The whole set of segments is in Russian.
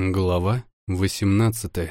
Глава 18.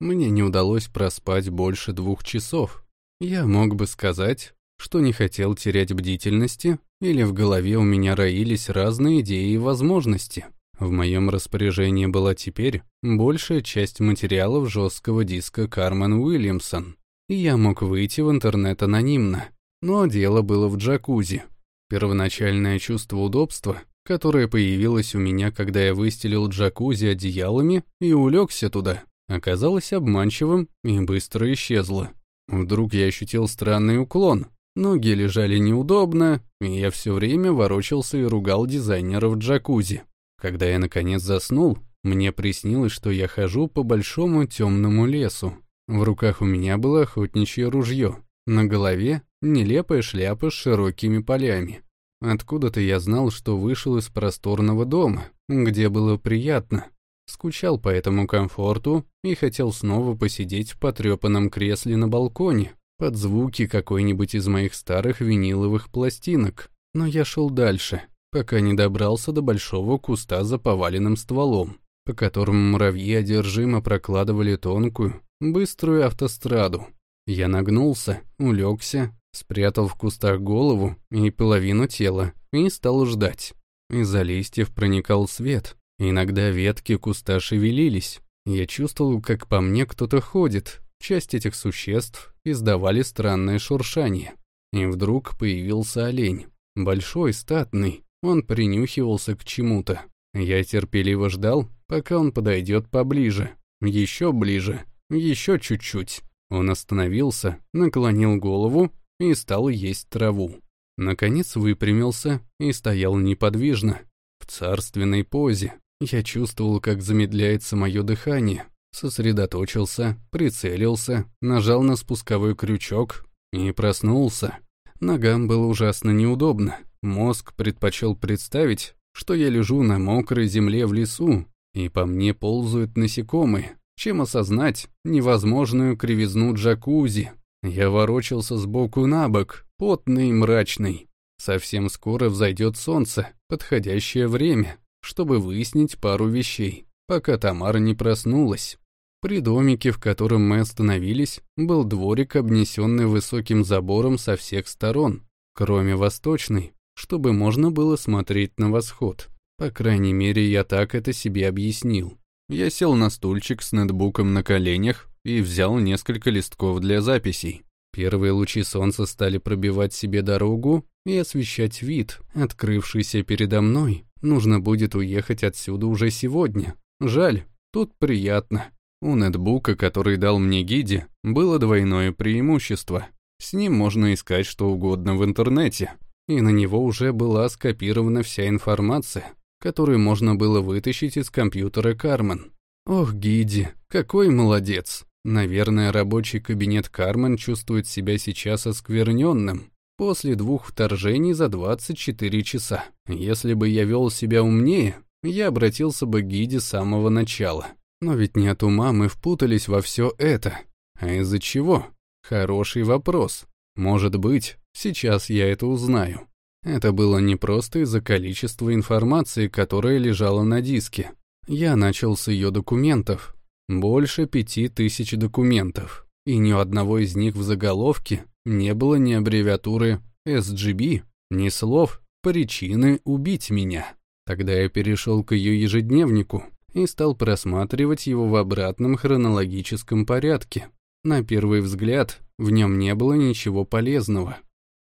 Мне не удалось проспать больше двух часов. Я мог бы сказать, что не хотел терять бдительности, или в голове у меня роились разные идеи и возможности. В моем распоряжении была теперь большая часть материалов жесткого диска Кармен Уильямсон, и я мог выйти в интернет анонимно. Но дело было в джакузи. Первоначальное чувство удобства которая появилась у меня, когда я выстелил джакузи одеялами и улегся туда, оказалась обманчивым и быстро исчезла. Вдруг я ощутил странный уклон. Ноги лежали неудобно, и я все время ворочался и ругал дизайнеров джакузи. Когда я наконец заснул, мне приснилось, что я хожу по большому темному лесу. В руках у меня было охотничье ружье, на голове нелепая шляпа с широкими полями. Откуда-то я знал, что вышел из просторного дома, где было приятно. Скучал по этому комфорту и хотел снова посидеть в потрепанном кресле на балконе под звуки какой-нибудь из моих старых виниловых пластинок. Но я шел дальше, пока не добрался до большого куста за поваленным стволом, по которому муравьи одержимо прокладывали тонкую, быструю автостраду. Я нагнулся, улегся Спрятал в кустах голову и половину тела и стал ждать. Из-за листьев проникал свет. Иногда ветки куста шевелились. Я чувствовал, как по мне кто-то ходит. Часть этих существ издавали странное шуршание. И вдруг появился олень. Большой, статный. Он принюхивался к чему-то. Я терпеливо ждал, пока он подойдет поближе. Еще ближе. Еще чуть-чуть. Он остановился, наклонил голову и стал есть траву. Наконец выпрямился и стоял неподвижно, в царственной позе. Я чувствовал, как замедляется мое дыхание. Сосредоточился, прицелился, нажал на спусковой крючок и проснулся. Ногам было ужасно неудобно. Мозг предпочел представить, что я лежу на мокрой земле в лесу, и по мне ползают насекомые, чем осознать невозможную кривизну джакузи, я ворочался сбоку на бок, потный и мрачный. Совсем скоро взойдет солнце, подходящее время, чтобы выяснить пару вещей, пока Тамара не проснулась. При домике, в котором мы остановились, был дворик, обнесенный высоким забором со всех сторон, кроме восточной, чтобы можно было смотреть на восход. По крайней мере, я так это себе объяснил. Я сел на стульчик с ноутбуком на коленях, и взял несколько листков для записей. Первые лучи солнца стали пробивать себе дорогу и освещать вид, открывшийся передо мной. Нужно будет уехать отсюда уже сегодня. Жаль, тут приятно. У нетбука, который дал мне Гиди, было двойное преимущество. С ним можно искать что угодно в интернете, и на него уже была скопирована вся информация, которую можно было вытащить из компьютера Кармен. Ох, Гиди, какой молодец! Наверное, рабочий кабинет Кармен чувствует себя сейчас оскверненным после двух вторжений за 24 часа. Если бы я вел себя умнее, я обратился бы к гиде с самого начала. Но ведь не от ума мы впутались во все это. А из-за чего? Хороший вопрос. Может быть, сейчас я это узнаю. Это было не просто из-за количества информации, которая лежала на диске. Я начал с ее документов, больше пяти тысяч документов, и ни у одного из них в заголовке не было ни аббревиатуры SGB, ни слов «причины убить меня». Тогда я перешел к ее ежедневнику и стал просматривать его в обратном хронологическом порядке. На первый взгляд в нем не было ничего полезного.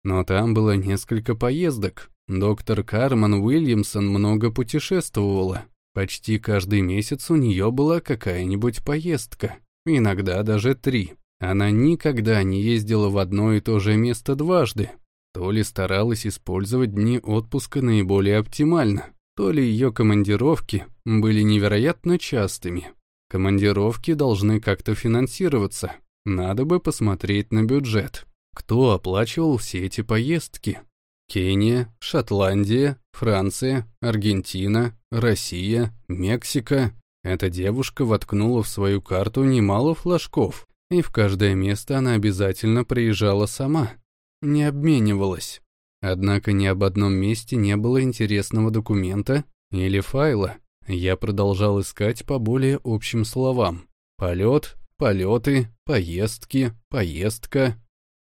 Но там было несколько поездок. Доктор Карман Уильямсон много путешествовала, Почти каждый месяц у нее была какая-нибудь поездка, иногда даже три. Она никогда не ездила в одно и то же место дважды. То ли старалась использовать дни отпуска наиболее оптимально, то ли ее командировки были невероятно частыми. Командировки должны как-то финансироваться. Надо бы посмотреть на бюджет. Кто оплачивал все эти поездки? Кения, Шотландия, Франция, Аргентина, Россия, Мексика. Эта девушка воткнула в свою карту немало флажков, и в каждое место она обязательно приезжала сама, не обменивалась. Однако ни об одном месте не было интересного документа или файла. Я продолжал искать по более общим словам. Полет, полеты, поездки, поездка,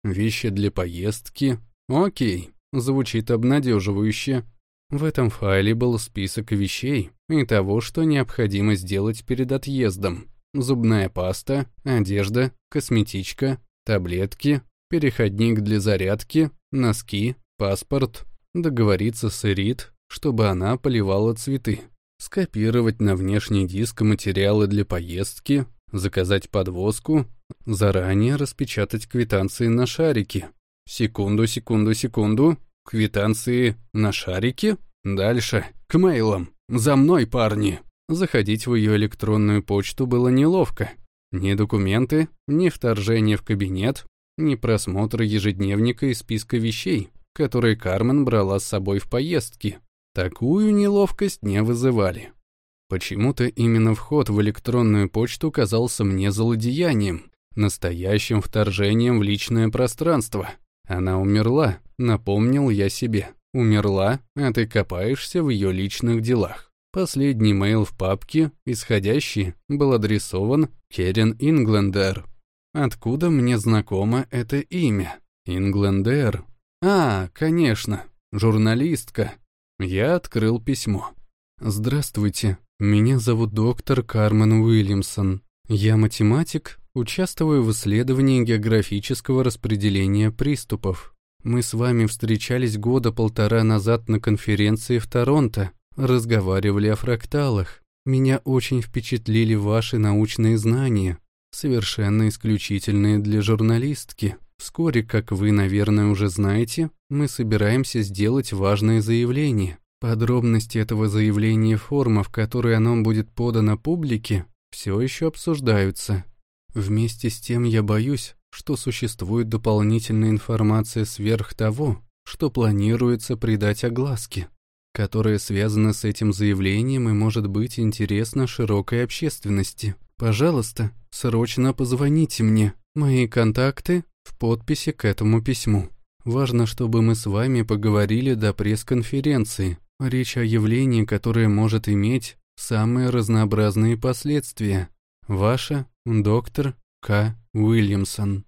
вещи для поездки. Окей, звучит обнадеживающе. В этом файле был список вещей и того, что необходимо сделать перед отъездом. Зубная паста, одежда, косметичка, таблетки, переходник для зарядки, носки, паспорт, договориться с Эрит, чтобы она поливала цветы, скопировать на внешний диск материалы для поездки, заказать подвозку, заранее распечатать квитанции на шарике. Секунду, секунду, секунду. Квитанции на шарике? Дальше. К мейлам. За мной, парни. Заходить в ее электронную почту было неловко. Ни документы, ни вторжение в кабинет, ни просмотр ежедневника и списка вещей, которые Кармен брала с собой в поездки. Такую неловкость не вызывали. Почему-то именно вход в электронную почту казался мне злодеянием, настоящим вторжением в личное пространство. Она умерла, напомнил я себе. Умерла, а ты копаешься в ее личных делах. Последний мейл в папке, исходящий, был адресован Керен Инглендер. Откуда мне знакомо это имя? Инглендер. А, конечно, журналистка. Я открыл письмо. «Здравствуйте, меня зовут доктор Кармен Уильямсон. Я математик, участвую в исследовании географического распределения приступов. Мы с вами встречались года полтора назад на конференции в Торонто, разговаривали о фракталах. Меня очень впечатлили ваши научные знания, совершенно исключительные для журналистки. Вскоре, как вы, наверное, уже знаете, мы собираемся сделать важное заявление. Подробности этого заявления форма, в которой оно будет подано публике, все еще обсуждаются. Вместе с тем я боюсь, что существует дополнительная информация сверх того, что планируется придать огласке которое связано с этим заявлением и может быть интересно широкой общественности. Пожалуйста, срочно позвоните мне. Мои контакты в подписи к этому письму. Важно, чтобы мы с вами поговорили до пресс-конференции. Речь о явлении, которое может иметь самые разнообразные последствия. Ваша доктор К. Уильямсон.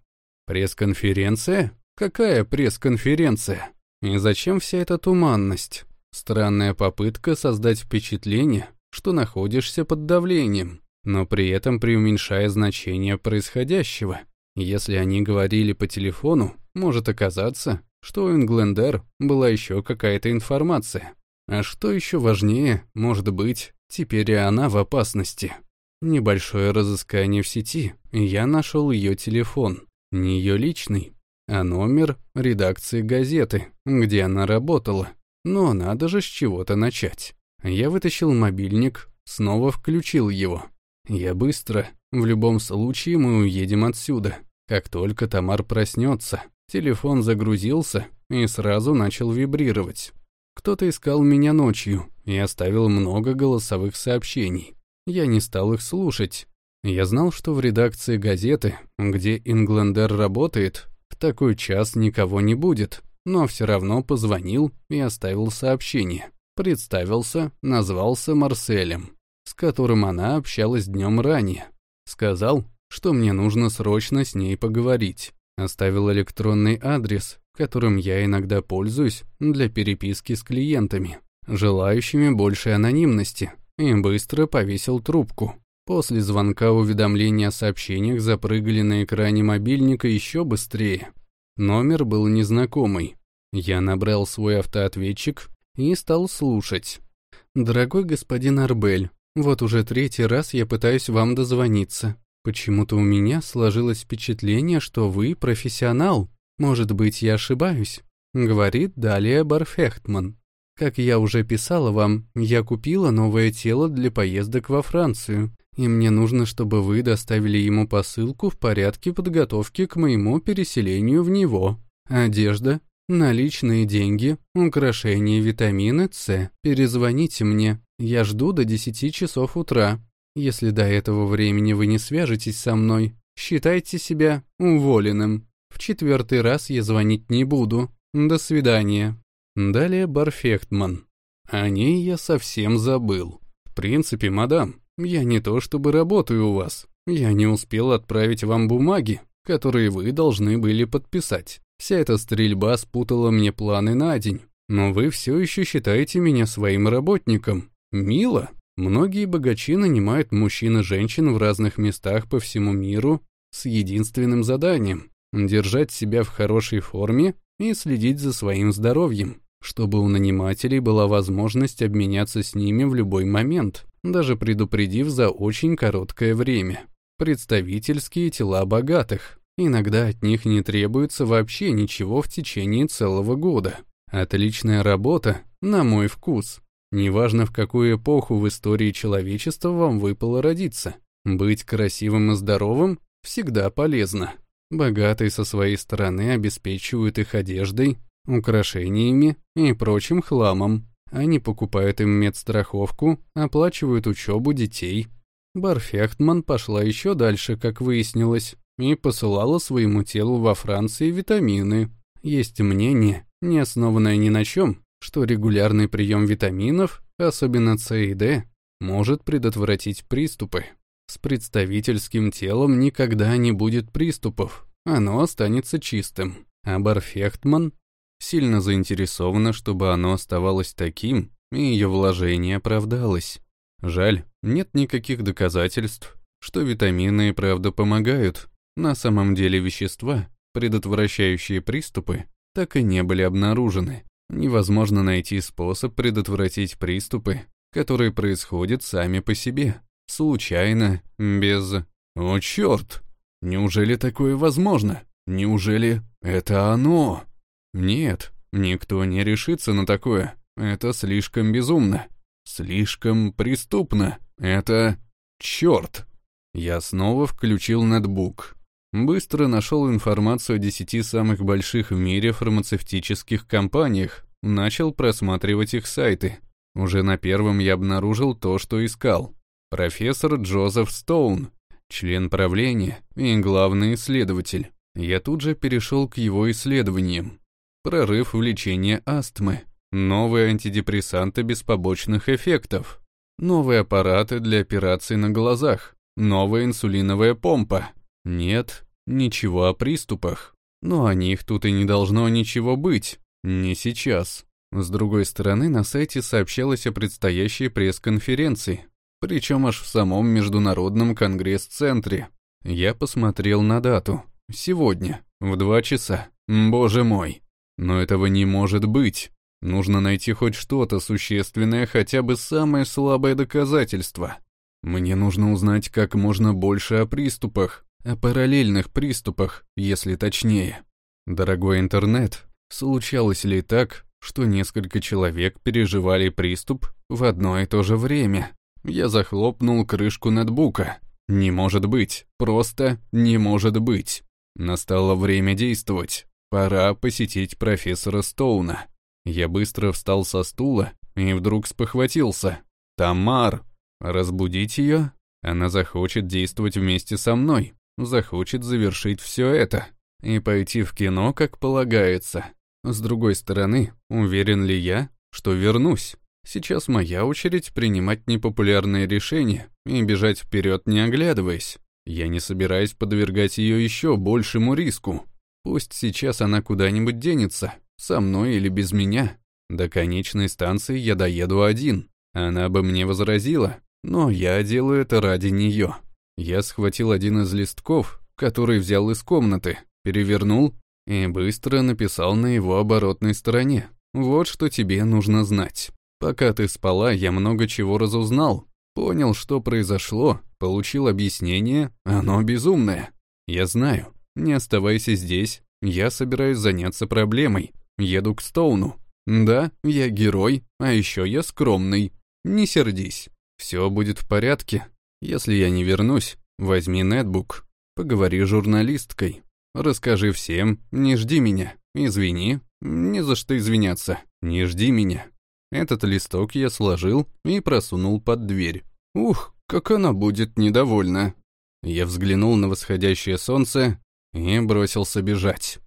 Пресс-конференция? Какая пресс-конференция? И зачем вся эта туманность? Странная попытка создать впечатление, что находишься под давлением, но при этом преуменьшая значение происходящего. Если они говорили по телефону, может оказаться, что у Инглендер была еще какая-то информация. А что еще важнее, может быть, теперь и она в опасности. Небольшое разыскание в сети, я нашел ее телефон. Не ее личный, а номер редакции газеты, где она работала. Но надо же с чего-то начать. Я вытащил мобильник, снова включил его. Я быстро. В любом случае мы уедем отсюда. Как только Тамар проснется, телефон загрузился и сразу начал вибрировать. Кто-то искал меня ночью и оставил много голосовых сообщений. Я не стал их слушать. Я знал, что в редакции газеты, где Инглендер работает, в такой час никого не будет но все равно позвонил и оставил сообщение. Представился, назвался Марселем, с которым она общалась днем ранее. Сказал, что мне нужно срочно с ней поговорить. Оставил электронный адрес, которым я иногда пользуюсь для переписки с клиентами, желающими большей анонимности, и быстро повесил трубку. После звонка уведомления о сообщениях запрыгали на экране мобильника еще быстрее. Номер был незнакомый. Я набрал свой автоответчик и стал слушать. «Дорогой господин Арбель, вот уже третий раз я пытаюсь вам дозвониться. Почему-то у меня сложилось впечатление, что вы профессионал. Может быть, я ошибаюсь?» Говорит далее Барфехтман. «Как я уже писала вам, я купила новое тело для поездок во Францию, и мне нужно, чтобы вы доставили ему посылку в порядке подготовки к моему переселению в него. Одежда, наличные деньги, украшения витамины С. Перезвоните мне, я жду до 10 часов утра. Если до этого времени вы не свяжетесь со мной, считайте себя уволенным. В четвертый раз я звонить не буду. До свидания. Далее Барфехтман. О ней я совсем забыл. В принципе, мадам, я не то чтобы работаю у вас. Я не успел отправить вам бумаги, которые вы должны были подписать. Вся эта стрельба спутала мне планы на день. Но вы все еще считаете меня своим работником. Мило. Многие богачи нанимают мужчин и женщин в разных местах по всему миру с единственным заданием – держать себя в хорошей форме и следить за своим здоровьем, чтобы у нанимателей была возможность обменяться с ними в любой момент, даже предупредив за очень короткое время. Представительские тела богатых. Иногда от них не требуется вообще ничего в течение целого года. Отличная работа, на мой вкус. Неважно, в какую эпоху в истории человечества вам выпало родиться. Быть красивым и здоровым всегда полезно. Богатые со своей стороны обеспечивают их одеждой, украшениями и прочим хламом. Они покупают им медстраховку, оплачивают учебу детей. Барфехтман пошла еще дальше, как выяснилось, и посылала своему телу во Франции витамины. Есть мнение, не основанное ни на чем, что регулярный прием витаминов, особенно С и Д, может предотвратить приступы. С представительским телом никогда не будет приступов, оно останется чистым. А Барфехтман сильно заинтересована, чтобы оно оставалось таким, и ее вложение оправдалось. Жаль, нет никаких доказательств, что витамины и правда помогают. На самом деле вещества, предотвращающие приступы, так и не были обнаружены. Невозможно найти способ предотвратить приступы, которые происходят сами по себе. Случайно, без... О, черт! Неужели такое возможно? Неужели это оно? Нет, никто не решится на такое. Это слишком безумно. Слишком преступно. Это... Черт! Я снова включил ноутбук. Быстро нашел информацию о десяти самых больших в мире фармацевтических компаниях. Начал просматривать их сайты. Уже на первом я обнаружил то, что искал. Профессор Джозеф Стоун, член правления и главный исследователь. Я тут же перешел к его исследованиям. Прорыв в лечении астмы, новые антидепрессанты без побочных эффектов, новые аппараты для операций на глазах, новая инсулиновая помпа. Нет, ничего о приступах. Но о них тут и не должно ничего быть. Не сейчас. С другой стороны, на сайте сообщалось о предстоящей пресс-конференции, причем аж в самом Международном конгресс-центре. Я посмотрел на дату. Сегодня, в два часа. Боже мой. Но этого не может быть. Нужно найти хоть что-то существенное, хотя бы самое слабое доказательство. Мне нужно узнать как можно больше о приступах, о параллельных приступах, если точнее. Дорогой интернет, случалось ли так, что несколько человек переживали приступ в одно и то же время? Я захлопнул крышку ноутбука. Не может быть, просто не может быть. Настало время действовать. Пора посетить профессора Стоуна. Я быстро встал со стула и вдруг спохватился. «Тамар! Разбудить ее? Она захочет действовать вместе со мной, захочет завершить все это и пойти в кино, как полагается. С другой стороны, уверен ли я, что вернусь? Сейчас моя очередь принимать непопулярные решения и бежать вперед, не оглядываясь. Я не собираюсь подвергать ее еще большему риску. Пусть сейчас она куда-нибудь денется, со мной или без меня. До конечной станции я доеду один. Она бы мне возразила, но я делаю это ради нее. Я схватил один из листков, который взял из комнаты, перевернул и быстро написал на его оборотной стороне. Вот что тебе нужно знать. Пока ты спала, я много чего разузнал. Понял, что произошло, получил объяснение, оно безумное. Я знаю. Не оставайся здесь, я собираюсь заняться проблемой. Еду к Стоуну. Да, я герой, а еще я скромный. Не сердись. Все будет в порядке. Если я не вернусь, возьми нетбук. Поговори с журналисткой. Расскажи всем, не жди меня. Извини, не за что извиняться. Не жди меня. Этот листок я сложил и просунул под дверь. Ух, как она будет недовольна. Я взглянул на восходящее солнце и бросился бежать.